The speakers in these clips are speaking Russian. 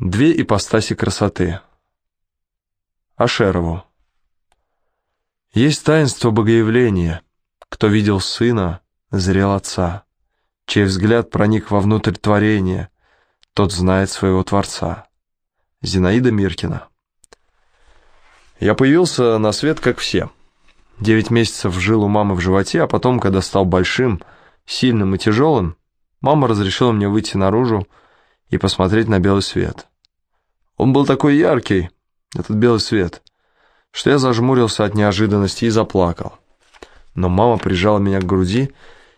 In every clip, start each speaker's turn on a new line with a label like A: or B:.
A: Две ипостаси красоты. Ашерову. Есть таинство богоявления. Кто видел сына, зрел отца. Чей взгляд проник вовнутрь творения, тот знает своего Творца. Зинаида Миркина. Я появился на свет, как все. Девять месяцев жил у мамы в животе, а потом, когда стал большим, сильным и тяжелым, мама разрешила мне выйти наружу, и посмотреть на белый свет. Он был такой яркий, этот белый свет, что я зажмурился от неожиданности и заплакал. Но мама прижала меня к груди,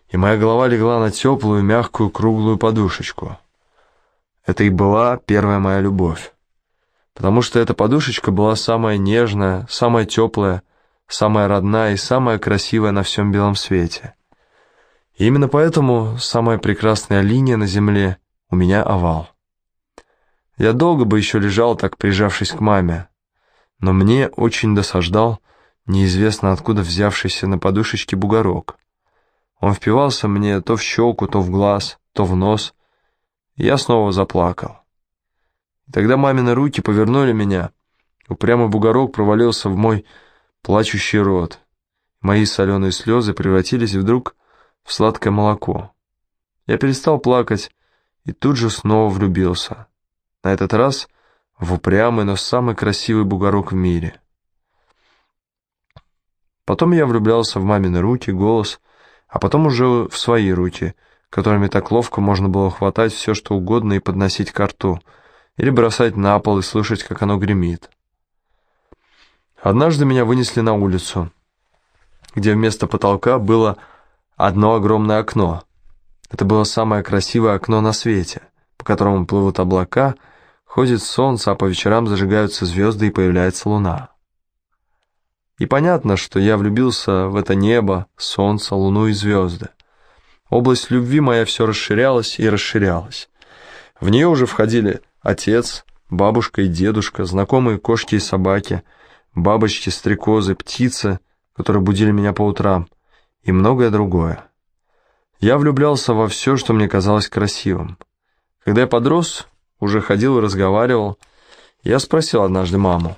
A: и моя голова легла на теплую, мягкую, круглую подушечку. Это и была первая моя любовь. Потому что эта подушечка была самая нежная, самая теплая, самая родная и самая красивая на всем белом свете. И именно поэтому самая прекрасная линия на земле у меня овал. Я долго бы еще лежал, так прижавшись к маме, но мне очень досаждал неизвестно откуда взявшийся на подушечке бугорок. Он впивался мне то в щеку, то в глаз, то в нос, я снова заплакал. Тогда мамины руки повернули меня, упрямый бугорок провалился в мой плачущий рот. Мои соленые слезы превратились вдруг в сладкое молоко. Я перестал плакать и тут же снова влюбился. На этот раз в упрямый, но самый красивый бугорок в мире. Потом я влюблялся в мамины руки, голос, а потом уже в свои руки, которыми так ловко можно было хватать все, что угодно и подносить к рту, или бросать на пол и слышать, как оно гремит. Однажды меня вынесли на улицу, где вместо потолка было одно огромное окно, это было самое красивое окно на свете, по которому плывут облака, ходит солнце, а по вечерам зажигаются звезды и появляется луна. И понятно, что я влюбился в это небо, солнце, луну и звезды. Область любви моя все расширялась и расширялась. В нее уже входили отец, бабушка и дедушка, знакомые кошки и собаки, бабочки, стрекозы, птицы, которые будили меня по утрам, и многое другое. Я влюблялся во все, что мне казалось красивым. Когда я подрос, уже ходил и разговаривал, я спросил однажды маму,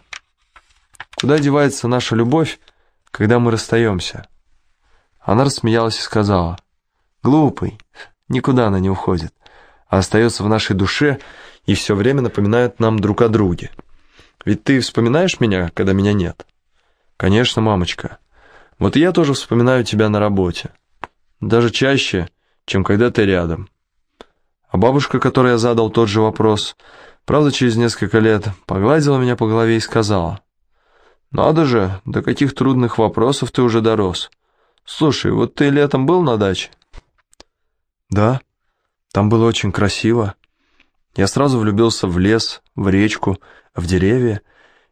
A: «Куда девается наша любовь, когда мы расстаемся?» Она рассмеялась и сказала, «Глупый, никуда она не уходит, а остается в нашей душе и все время напоминает нам друг о друге. Ведь ты вспоминаешь меня, когда меня нет?» «Конечно, мамочка. Вот и я тоже вспоминаю тебя на работе даже чаще, чем когда ты рядом. А бабушка, которой я задал тот же вопрос, правда, через несколько лет погладила меня по голове и сказала, «Надо же, до каких трудных вопросов ты уже дорос. Слушай, вот ты летом был на даче?» «Да, там было очень красиво. Я сразу влюбился в лес, в речку, в деревья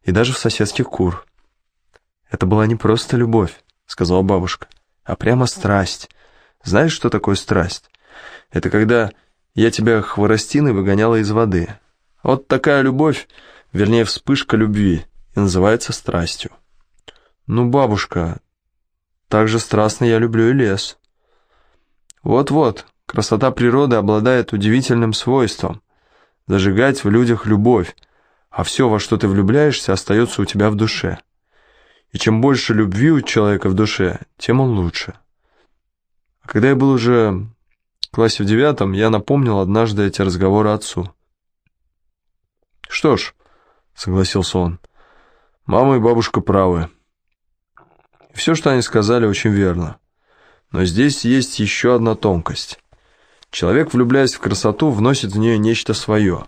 A: и даже в соседских кур. Это была не просто любовь, — сказала бабушка, — а прямо страсть, знаешь, что такое страсть? Это когда я тебя хворостиной выгоняла из воды. Вот такая любовь, вернее, вспышка любви, и называется страстью. Ну, бабушка, так же страстно я люблю и лес. Вот-вот, красота природы обладает удивительным свойством – зажигать в людях любовь, а все, во что ты влюбляешься, остается у тебя в душе. И чем больше любви у человека в душе, тем он лучше. Когда я был уже в классе в девятом, я напомнил однажды эти разговоры отцу. «Что ж», — согласился он, — «мама и бабушка правы. Все, что они сказали, очень верно. Но здесь есть еще одна тонкость. Человек, влюбляясь в красоту, вносит в нее нечто свое,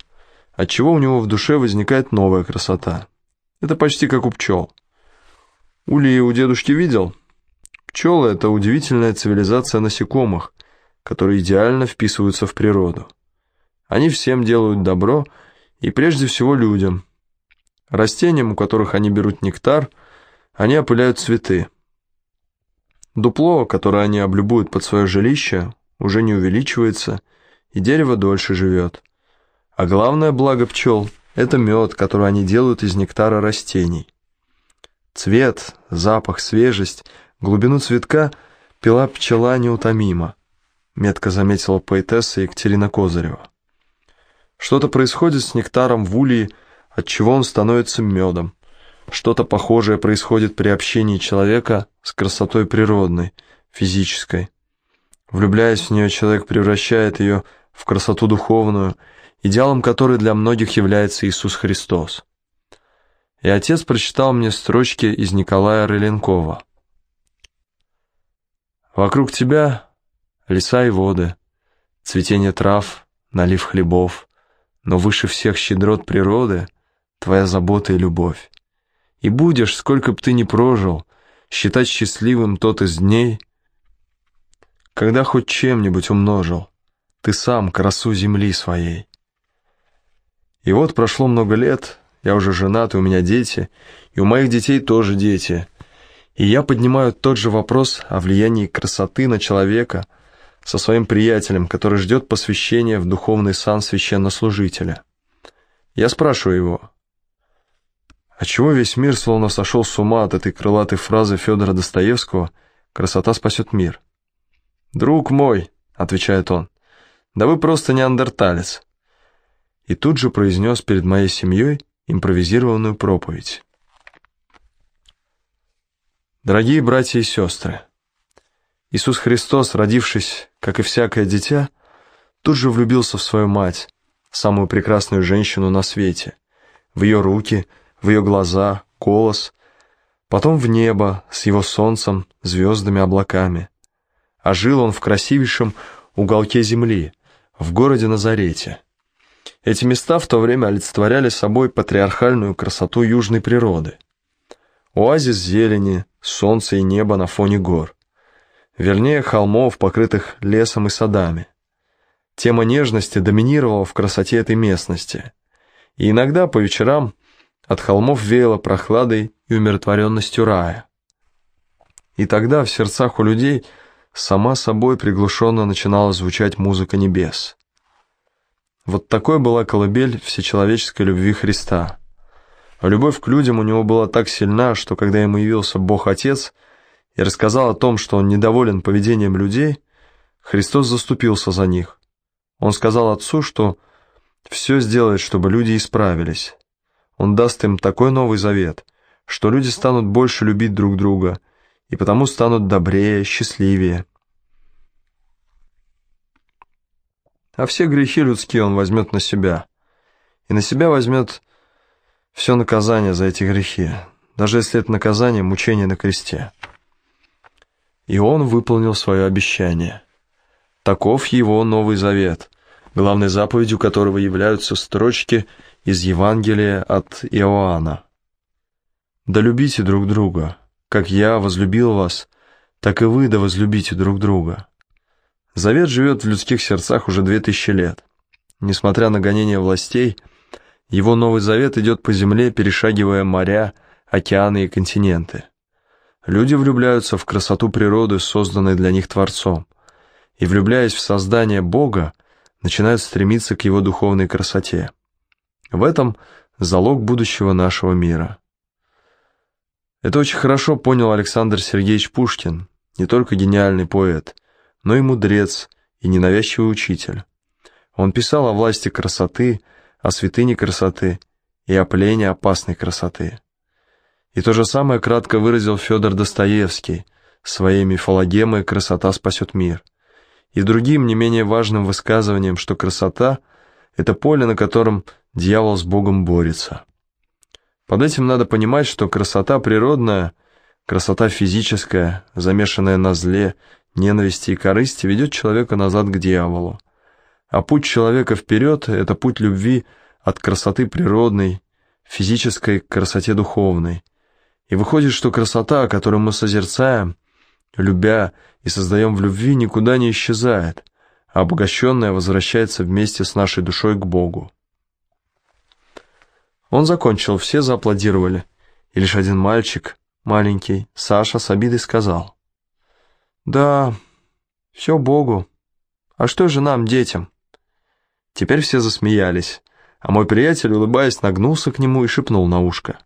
A: отчего у него в душе возникает новая красота. Это почти как у пчел. Улей у дедушки видел?» Пчелы – это удивительная цивилизация насекомых, которые идеально вписываются в природу. Они всем делают добро, и прежде всего людям. Растениям, у которых они берут нектар, они опыляют цветы. Дупло, которое они облюбуют под свое жилище, уже не увеличивается, и дерево дольше живет. А главное благо пчел – это мед, который они делают из нектара растений. Цвет, запах, свежесть – Глубину цветка пила пчела неутомимо, метко заметила поэтесса Екатерина Козырева. Что-то происходит с нектаром в улье, от чего он становится медом. Что-то похожее происходит при общении человека с красотой природной, физической. Влюбляясь в нее, человек превращает ее в красоту духовную, идеалом которой для многих является Иисус Христос. И отец прочитал мне строчки из Николая Рыленкова. «Вокруг тебя леса и воды, цветение трав, налив хлебов, но выше всех щедрот природы твоя забота и любовь. И будешь, сколько б ты ни прожил, считать счастливым тот из дней, когда хоть чем-нибудь умножил, ты сам красу земли своей. И вот прошло много лет, я уже женат, и у меня дети, и у моих детей тоже дети. И я поднимаю тот же вопрос о влиянии красоты на человека со своим приятелем, который ждет посвящения в духовный сан священнослужителя. Я спрашиваю его, а чего весь мир словно сошел с ума от этой крылатой фразы Федора Достоевского «Красота спасет мир»? «Друг мой», — отвечает он, — «да вы просто неандерталец» и тут же произнес перед моей семьей импровизированную проповедь. Дорогие братья и сестры, Иисус Христос, родившись, как и всякое дитя, тут же влюбился в свою мать, самую прекрасную женщину на свете, в ее руки, в ее глаза, голос, потом в небо с его солнцем, звездами, облаками. А жил он в красивейшем уголке земли, в городе Назарете. Эти места в то время олицетворяли собой патриархальную красоту южной природы. Оазис зелени, солнце и небо на фоне гор. Вернее, холмов, покрытых лесом и садами. Тема нежности доминировала в красоте этой местности. И иногда по вечерам от холмов веяло прохладой и умиротворенностью рая. И тогда в сердцах у людей сама собой приглушенно начинала звучать музыка небес. Вот такой была колыбель всечеловеческой любви Христа. Любовь к людям у него была так сильна, что когда ему явился Бог-Отец и рассказал о том, что он недоволен поведением людей, Христос заступился за них. Он сказал Отцу, что все сделает, чтобы люди исправились. Он даст им такой новый завет, что люди станут больше любить друг друга и потому станут добрее, счастливее. а все грехи людские он возьмет на себя. И на себя возьмет все наказание за эти грехи, даже если это наказание – мучение на кресте. И он выполнил свое обещание. Таков его Новый Завет, главной заповедью которого являются строчки из Евангелия от Иоанна. «Да любите друг друга, как я возлюбил вас, так и вы да возлюбите друг друга». Завет живет в людских сердцах уже две тысячи лет. Несмотря на гонения властей, его Новый Завет идет по земле, перешагивая моря, океаны и континенты. Люди влюбляются в красоту природы, созданной для них Творцом, и, влюбляясь в создание Бога, начинают стремиться к его духовной красоте. В этом залог будущего нашего мира. Это очень хорошо понял Александр Сергеевич Пушкин, не только гениальный поэт – но и мудрец, и ненавязчивый учитель. Он писал о власти красоты, о святыне красоты и о плене опасной красоты. И то же самое кратко выразил Федор Достоевский своей мифологемой «Красота спасет мир» и другим не менее важным высказыванием, что красота — это поле, на котором дьявол с Богом борется. Под этим надо понимать, что красота природная, красота физическая, замешанная на зле, ненависти и корысти ведет человека назад к дьяволу. А путь человека вперед – это путь любви от красоты природной, физической к красоте духовной. И выходит, что красота, которую мы созерцаем, любя и создаем в любви, никуда не исчезает, а обогащенная возвращается вместе с нашей душой к Богу. Он закончил, все зааплодировали, и лишь один мальчик, маленький, Саша, с обидой сказал – да, все Богу. А что же нам, детям? Теперь все засмеялись, а мой приятель, улыбаясь, нагнулся к нему и шепнул на ушко.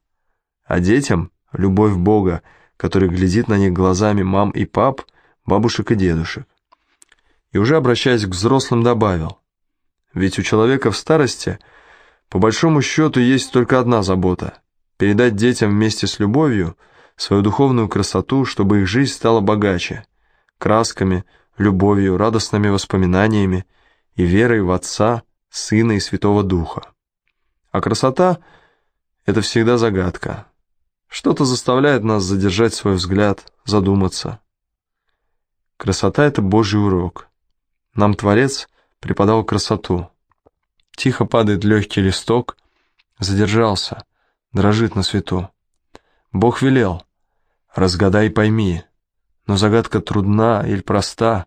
A: А детям — любовь Бога, который глядит на них глазами мам и пап, бабушек и дедушек. И уже обращаясь к взрослым добавил, Ведь у человека в старости, по большому счету, есть только одна забота – передать детям вместе с любовью свою духовную красоту, чтобы их жизнь стала богаче, красками, любовью, радостными воспоминаниями и верой в Отца, Сына и Святого Духа. А красота – это всегда загадка. Что-то заставляет нас задержать свой взгляд, задуматься. Красота – это Божий урок. Нам Творец преподал красоту. Тихо падает легкий листок, задержался, дрожит на свету. Бог велел, разгадай и пойми, но загадка трудна или проста,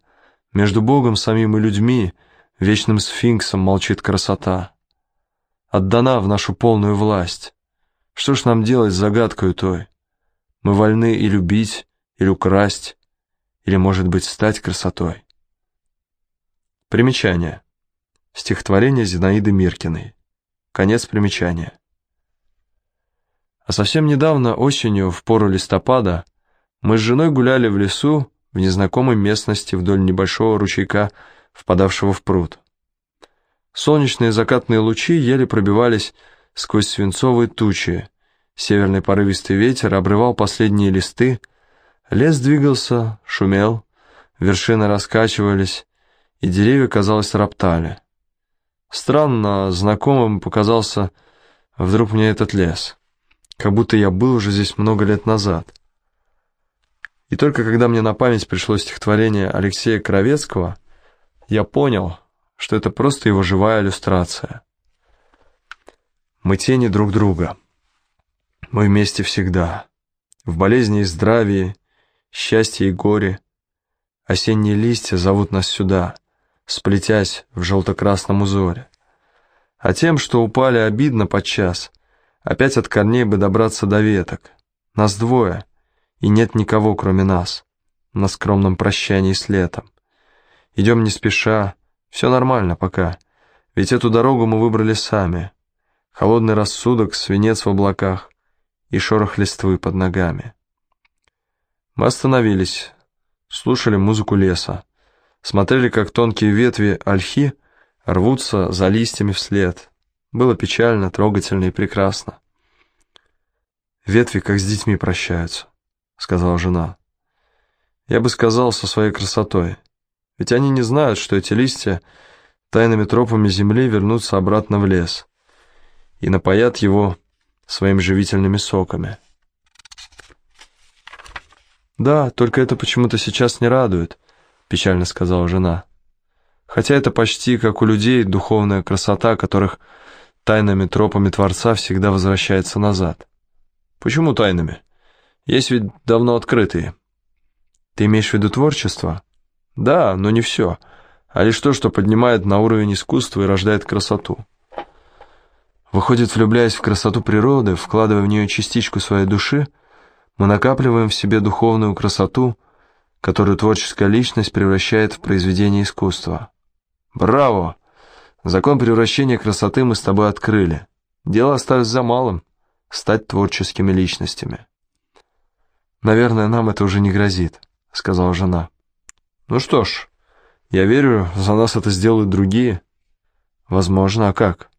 A: между Богом самим и людьми, вечным сфинксом молчит красота. Отдана в нашу полную власть. Что ж нам делать с загадкой той? Мы вольны и любить, или украсть, или, может быть, стать красотой. Примечание. Стихотворение Зинаиды Миркиной. Конец примечания. А совсем недавно, осенью, в пору листопада, мы с женой гуляли в лесу в незнакомой местности вдоль небольшого ручейка, впадавшего в пруд. Солнечные закатные лучи еле пробивались сквозь свинцовые тучи, северный порывистый ветер обрывал последние листы, лес двигался, шумел, вершины раскачивались, и деревья, казалось, роптали. Странно, знакомым показался вдруг мне этот лес, как будто я был уже здесь много лет назад. И только когда мне на память пришло стихотворение Алексея Кровецкого, я понял, что это просто его живая иллюстрация. Мы тени друг друга. Мы вместе всегда. В болезни и здравии, счастье и горе. Осенние листья зовут нас сюда, сплетясь в желто-красном узоре. А тем, что упали обидно подчас, опять от корней бы добраться до веток. Нас двое, и нет никого, кроме нас, на скромном прощании с летом. Идем не спеша, все нормально пока, ведь эту дорогу мы выбрали сами. Холодный рассудок, свинец в облаках и шорох листвы под ногами. Мы остановились, слушали музыку леса, смотрели, как тонкие ветви ольхи рвутся за листьями вслед. Было печально, трогательно и прекрасно. «Ветви, как с детьми, прощаются», — сказала жена. «Я бы сказал, со своей красотой». Ведь они не знают, что эти листья тайными тропами земли вернутся обратно в лес и напоят его своими живительными соками. «Да, только это почему-то сейчас не радует», — печально сказала жена. «Хотя это почти как у людей духовная красота, которых тайными тропами Творца всегда возвращается назад». «Почему тайными? Есть ведь давно открытые». «Ты имеешь в виду творчество?» Да, но не все, а лишь то, что поднимает на уровень искусства и рождает красоту. Выходит, влюбляясь в красоту природы, вкладывая в нее частичку своей души, мы накапливаем в себе духовную красоту, которую творческая личность превращает в произведение искусства. Браво! Закон превращения красоты мы с тобой открыли. Дело осталось за малым — стать творческими личностями. «Наверное, нам это уже не грозит», — сказала жена. Ну что ж, я верю, за нас это сделают другие. Возможно, а как?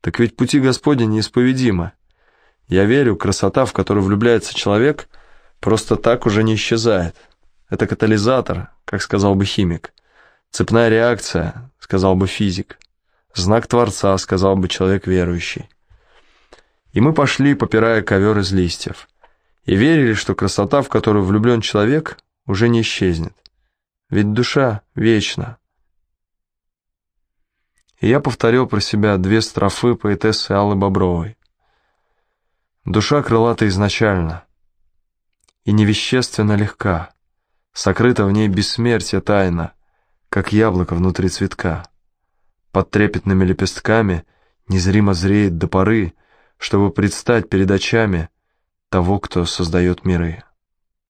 A: Так ведь пути Господня неисповедимы. Я верю, красота, в которую влюбляется человек, просто так уже не исчезает. Это катализатор, как сказал бы химик. Цепная реакция, сказал бы физик. Знак Творца, сказал бы человек верующий. И мы пошли, попирая ковер из листьев, и верили, что красота, в которую влюблен человек, уже не исчезнет ведь душа вечна. И я повторил про себя две строфы поэтессы Аллы Бобровой. Душа крылата изначально, и невещественно легка, сокрыта в ней бессмертие тайна, как яблоко внутри цветка. Под трепетными лепестками незримо зреет до поры, чтобы предстать перед очами того, кто создает миры.